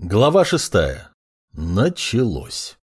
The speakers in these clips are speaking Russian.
Глава шестая. Началось.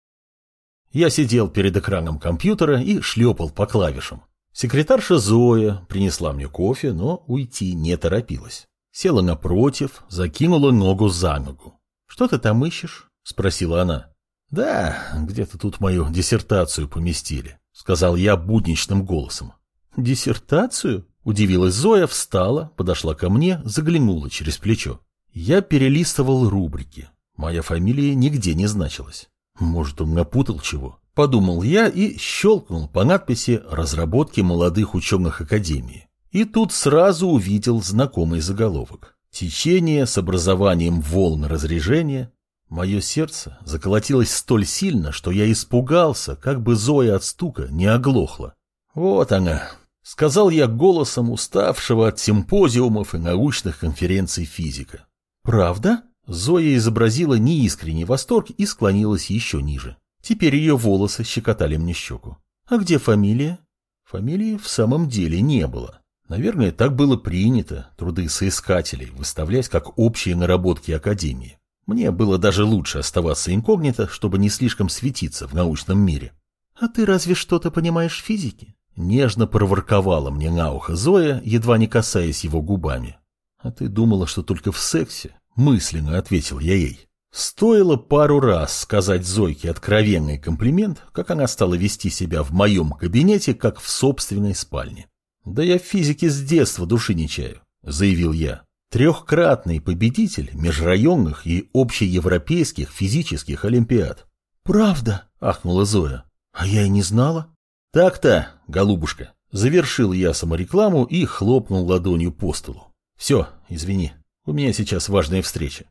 Я сидел перед экраном компьютера и шлепал по клавишам. Секретарша Зоя принесла мне кофе, но уйти не торопилась. Села напротив, закинула ногу за ногу. «Что ты там ищешь?» — спросила она. «Да, где-то тут мою диссертацию поместили», — сказал я будничным голосом. «Диссертацию?» — удивилась Зоя, встала, подошла ко мне, заглянула через плечо. Я перелистывал рубрики. Моя фамилия нигде не значилась. Может, он напутал чего? Подумал я и щелкнул по надписи «Разработки молодых ученых Академии». И тут сразу увидел знакомый заголовок. Течение с образованием волн разрежения. Мое сердце заколотилось столь сильно, что я испугался, как бы Зоя от стука не оглохла. Вот она, сказал я голосом уставшего от симпозиумов и научных конференций физика. «Правда?» Зоя изобразила неискренний восторг и склонилась еще ниже. Теперь ее волосы щекотали мне щеку. «А где фамилия?» Фамилии в самом деле не было. Наверное, так было принято труды соискателей выставлять как общие наработки Академии. Мне было даже лучше оставаться инкогнито, чтобы не слишком светиться в научном мире. «А ты разве что-то понимаешь в физике?» Нежно проворковала мне на ухо Зоя, едва не касаясь его губами. «А ты думала, что только в сексе?» — мысленно ответил я ей. Стоило пару раз сказать Зойке откровенный комплимент, как она стала вести себя в моем кабинете, как в собственной спальне. «Да я в физике с детства души не чаю», — заявил я. Трехкратный победитель межрайонных и общеевропейских физических олимпиад. «Правда?» — ахнула Зоя. «А я и не знала». «Так-то, голубушка». Завершил я саморекламу и хлопнул ладонью по столу. «Все, извини, у меня сейчас важная встреча».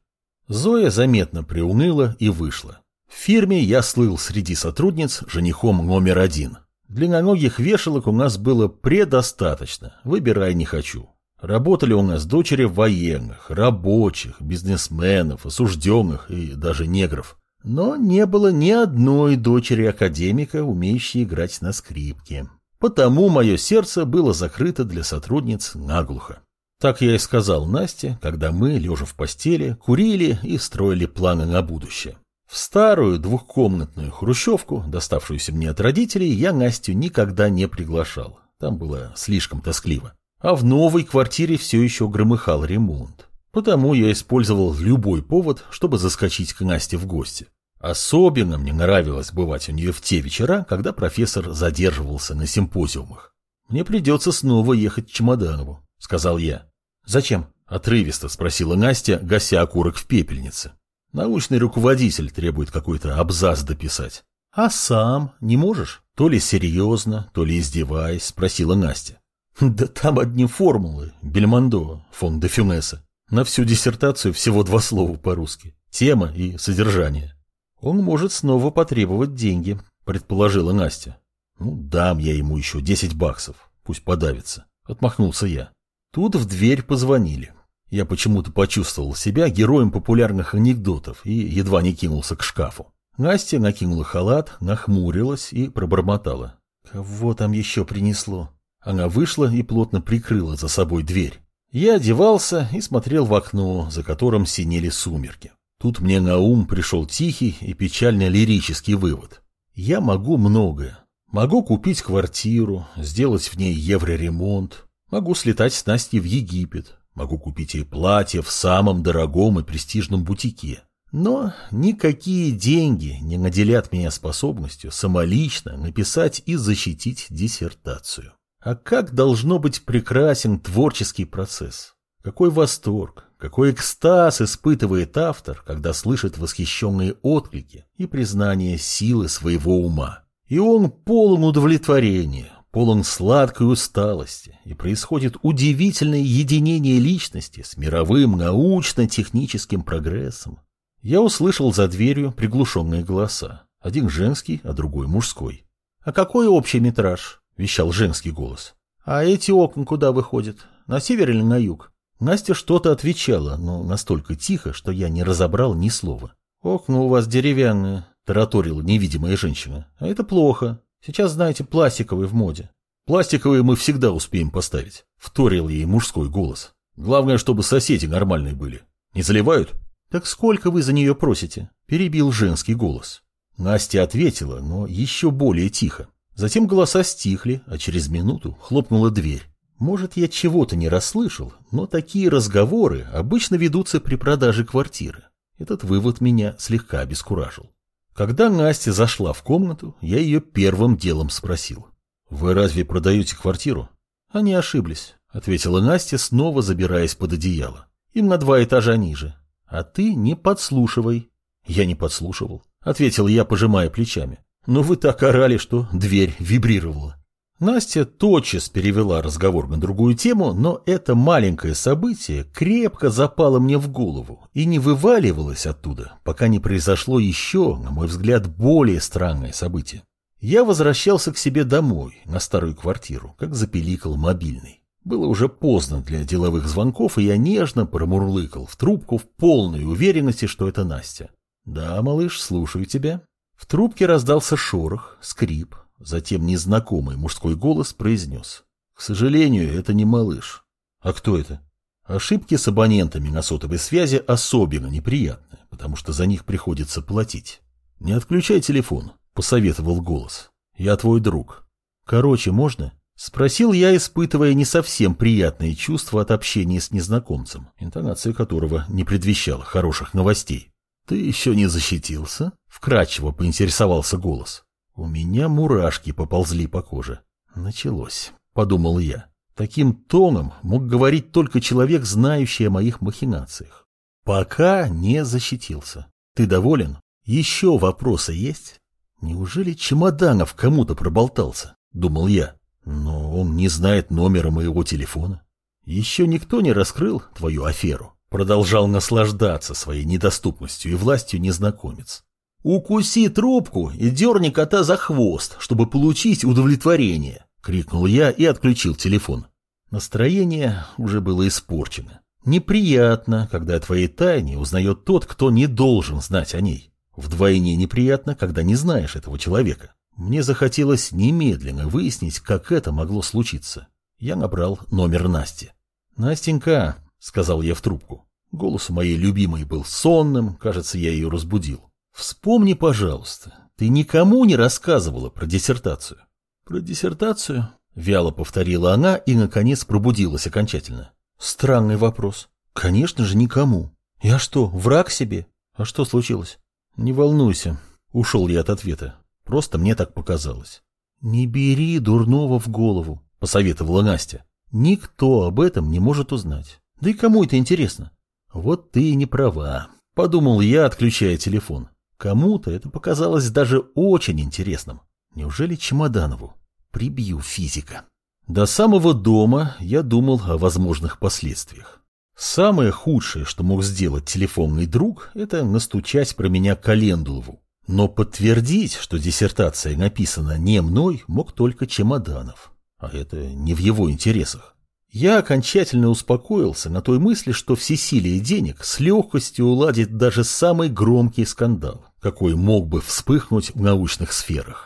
Зоя заметно приуныла и вышла. В фирме я слыл среди сотрудниц женихом номер один. Длинноногих вешалок у нас было предостаточно, выбирай не хочу. Работали у нас дочери военных, рабочих, бизнесменов, осужденных и даже негров. Но не было ни одной дочери академика, умеющей играть на скрипке. Потому мое сердце было закрыто для сотрудниц наглухо. Так я и сказал Насте, когда мы, лежа в постели, курили и строили планы на будущее. В старую двухкомнатную хрущевку, доставшуюся мне от родителей, я Настю никогда не приглашал. Там было слишком тоскливо. А в новой квартире все еще громыхал ремонт. Потому я использовал любой повод, чтобы заскочить к Насте в гости. Особенно мне нравилось бывать у нее в те вечера, когда профессор задерживался на симпозиумах. Мне придется снова ехать к Чемоданову сказал я. «Зачем?» – отрывисто спросила Настя, гася окурок в пепельнице. «Научный руководитель требует какой-то абзац дописать». «А сам не можешь?» То ли серьезно, то ли издеваясь, спросила Настя. «Да там одни формулы. Бельмондо, фон де Фюнеса. На всю диссертацию всего два слова по-русски. Тема и содержание. Он может снова потребовать деньги», – предположила Настя. «Ну, дам я ему еще десять баксов. Пусть подавится». Отмахнулся я. Тут в дверь позвонили. Я почему-то почувствовал себя героем популярных анекдотов и едва не кинулся к шкафу. Настя накинула халат, нахмурилась и пробормотала. «Кого там еще принесло?» Она вышла и плотно прикрыла за собой дверь. Я одевался и смотрел в окно, за которым синели сумерки. Тут мне на ум пришел тихий и печально-лирический вывод. Я могу многое. Могу купить квартиру, сделать в ней евроремонт, Могу слетать с Настей в Египет, могу купить ей платье в самом дорогом и престижном бутике. Но никакие деньги не наделят меня способностью самолично написать и защитить диссертацию. А как должно быть прекрасен творческий процесс? Какой восторг, какой экстаз испытывает автор, когда слышит восхищенные отклики и признание силы своего ума. И он полон удовлетворения, полон сладкой усталости, и происходит удивительное единение личности с мировым научно-техническим прогрессом. Я услышал за дверью приглушенные голоса. Один женский, а другой мужской. «А какой общий метраж?» – вещал женский голос. «А эти окна куда выходят? На север или на юг?» Настя что-то отвечала, но настолько тихо, что я не разобрал ни слова. «Окна у вас деревянные», – тараторила невидимая женщина. «А это плохо. Сейчас, знаете, пластиковые в моде. Пластиковые мы всегда успеем поставить, вторил ей мужской голос. Главное, чтобы соседи нормальные были. Не заливают? Так сколько вы за нее просите? Перебил женский голос. Настя ответила, но еще более тихо. Затем голоса стихли, а через минуту хлопнула дверь. Может, я чего-то не расслышал, но такие разговоры обычно ведутся при продаже квартиры. Этот вывод меня слегка обескуражил. Когда Настя зашла в комнату, я ее первым делом спросил. «Вы разве продаете квартиру?» «Они ошиблись», — ответила Настя, снова забираясь под одеяло. «Им на два этажа ниже. А ты не подслушивай». «Я не подслушивал», — ответил я, пожимая плечами. «Но вы так орали, что дверь вибрировала». Настя тотчас перевела разговор на другую тему, но это маленькое событие крепко запало мне в голову и не вываливалось оттуда, пока не произошло еще, на мой взгляд, более странное событие. Я возвращался к себе домой, на старую квартиру, как запеликал мобильный. Было уже поздно для деловых звонков, и я нежно промурлыкал в трубку в полной уверенности, что это Настя. «Да, малыш, слушаю тебя». В трубке раздался шорох, скрип, Затем незнакомый мужской голос произнес. К сожалению, это не малыш. А кто это? Ошибки с абонентами на сотовой связи особенно неприятны, потому что за них приходится платить. Не отключай телефон, посоветовал голос. Я твой друг. Короче, можно? Спросил я, испытывая не совсем приятные чувства от общения с незнакомцем, интонация которого не предвещала хороших новостей. «Ты еще не защитился?» — вкратчиво поинтересовался голос. У меня мурашки поползли по коже. Началось, подумал я. Таким тоном мог говорить только человек, знающий о моих махинациях. Пока не защитился. Ты доволен? Еще вопросы есть? Неужели Чемоданов кому-то проболтался? Думал я. Но он не знает номера моего телефона. Еще никто не раскрыл твою аферу. Продолжал наслаждаться своей недоступностью и властью незнакомец. «Укуси трубку и дерни кота за хвост, чтобы получить удовлетворение!» — крикнул я и отключил телефон. Настроение уже было испорчено. Неприятно, когда о твоей тайне узнает тот, кто не должен знать о ней. Вдвойне неприятно, когда не знаешь этого человека. Мне захотелось немедленно выяснить, как это могло случиться. Я набрал номер Насти. «Настенька», — сказал я в трубку. Голос у моей любимой был сонным, кажется, я ее разбудил. Вспомни, пожалуйста, ты никому не рассказывала про диссертацию. Про диссертацию? Вяло повторила она и, наконец, пробудилась окончательно. Странный вопрос. Конечно же, никому. Я что, враг себе? А что случилось? Не волнуйся. Ушел я от ответа. Просто мне так показалось. Не бери дурного в голову, посоветовала Настя. Никто об этом не может узнать. Да и кому это интересно? Вот ты и не права, подумал я, отключая телефон. Кому-то это показалось даже очень интересным. Неужели Чемоданову? Прибью физика. До самого дома я думал о возможных последствиях. Самое худшее, что мог сделать телефонный друг, это настучать про меня Календулову. Но подтвердить, что диссертация написана не мной, мог только Чемоданов. А это не в его интересах. Я окончательно успокоился на той мысли, что всесилие денег с легкостью уладит даже самый громкий скандал, какой мог бы вспыхнуть в научных сферах.